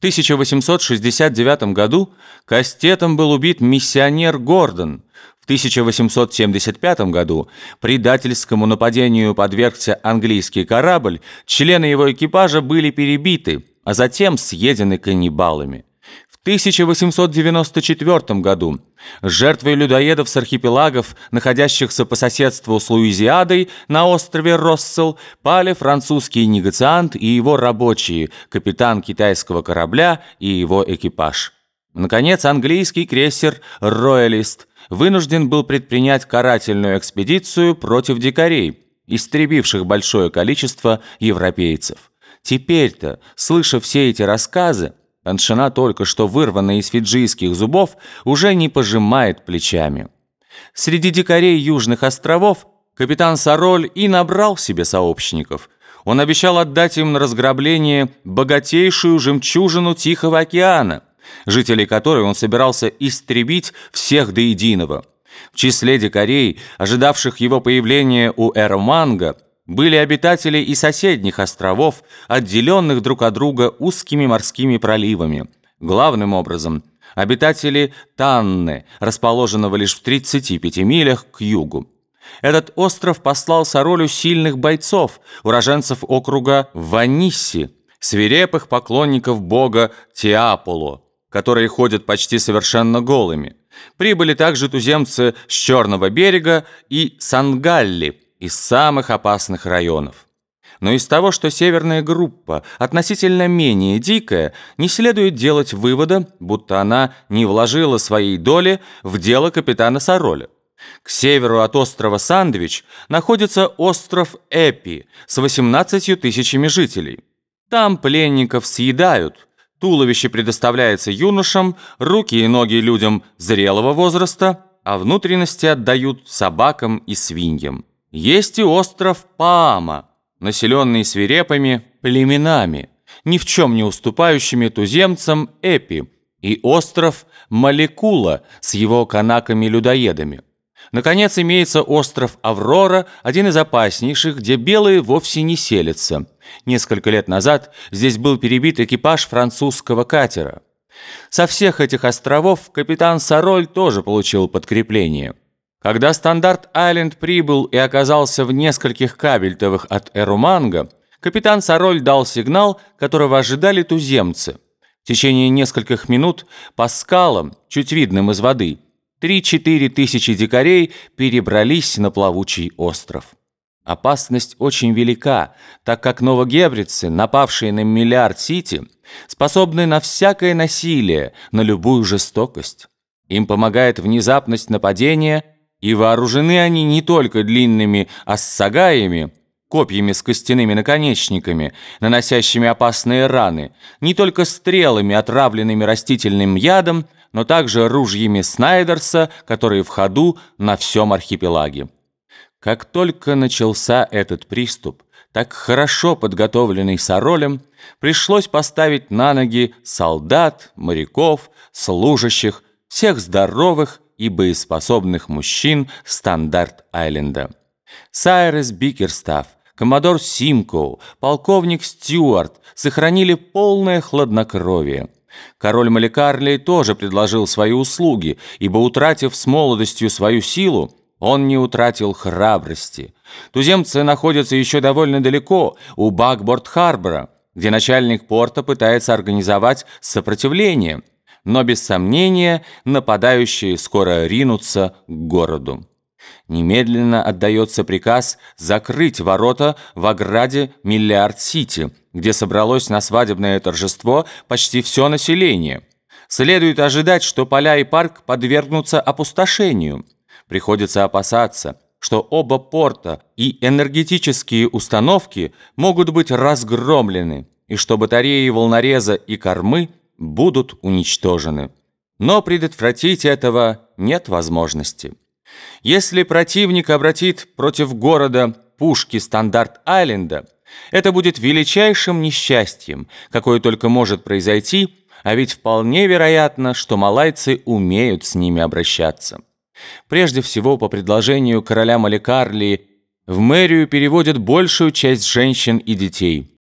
1869 году кастетом был убит миссионер Гордон. В 1875 году предательскому нападению подвергся английский корабль, члены его экипажа были перебиты, а затем съедены каннибалами. 1894 году жертвой людоедов с архипелагов, находящихся по соседству с Луизиадой на острове Россел, пали французский негациант и его рабочие, капитан китайского корабля и его экипаж. Наконец, английский крейсер «Роялист» вынужден был предпринять карательную экспедицию против дикарей, истребивших большое количество европейцев. Теперь-то, слыша все эти рассказы, Аншина, только что вырванная из фиджийских зубов, уже не пожимает плечами. Среди дикарей Южных островов капитан Сароль и набрал себе сообщников. Он обещал отдать им на разграбление богатейшую жемчужину Тихого океана, жителей которой он собирался истребить всех до единого. В числе дикарей, ожидавших его появления у Эроманга, были обитатели и соседних островов, отделенных друг от друга узкими морскими проливами. Главным образом, обитатели Танны, расположенного лишь в 35 милях к югу. Этот остров послал Саролю сильных бойцов, уроженцев округа Ванисси, свирепых поклонников бога Тиаполо, которые ходят почти совершенно голыми. Прибыли также туземцы с Черного берега и Сангалли, из самых опасных районов. Но из того, что северная группа относительно менее дикая, не следует делать вывода, будто она не вложила своей доли в дело капитана Сароля. К северу от острова Сандвич находится остров Эпи с 18 тысячами жителей. Там пленников съедают, туловище предоставляется юношам, руки и ноги людям зрелого возраста, а внутренности отдают собакам и свиньям. Есть и остров Паама, населенный свирепыми племенами, ни в чем не уступающими туземцам Эпи, и остров Молекула с его канаками-людоедами. Наконец, имеется остров Аврора, один из опаснейших, где белые вовсе не селятся. Несколько лет назад здесь был перебит экипаж французского катера. Со всех этих островов капитан Сароль тоже получил подкрепление. Когда Стандарт-Айленд прибыл и оказался в нескольких кабельтовых от Эруманга, капитан Сароль дал сигнал, которого ожидали туземцы. В течение нескольких минут по скалам, чуть видным из воды, 3-4 тысячи дикарей перебрались на плавучий остров. Опасность очень велика, так как новогебрицы, напавшие на Миллиард-Сити, способны на всякое насилие, на любую жестокость. Им помогает внезапность нападения – и вооружены они не только длинными ассагаями, копьями с костяными наконечниками, наносящими опасные раны, не только стрелами, отравленными растительным ядом, но также ружьями Снайдерса, которые в ходу на всем архипелаге. Как только начался этот приступ, так хорошо подготовленный Саролем, пришлось поставить на ноги солдат, моряков, служащих, всех здоровых и боеспособных мужчин Стандарт-Айленда. Сайрес Бикерстаф, коммодор Симкоу, полковник Стюарт сохранили полное хладнокровие. Король Маликарли тоже предложил свои услуги, ибо, утратив с молодостью свою силу, он не утратил храбрости. Туземцы находятся еще довольно далеко, у Бакборд-Харбора, где начальник порта пытается организовать сопротивление – но без сомнения нападающие скоро ринутся к городу. Немедленно отдается приказ закрыть ворота в ограде Миллиард-Сити, где собралось на свадебное торжество почти все население. Следует ожидать, что поля и парк подвергнутся опустошению. Приходится опасаться, что оба порта и энергетические установки могут быть разгромлены, и что батареи волнореза и кормы – будут уничтожены. Но предотвратить этого нет возможности. Если противник обратит против города пушки Стандарт-Айленда, это будет величайшим несчастьем, какое только может произойти, а ведь вполне вероятно, что малайцы умеют с ними обращаться. Прежде всего, по предложению короля Маликарли, в мэрию переводят большую часть женщин и детей.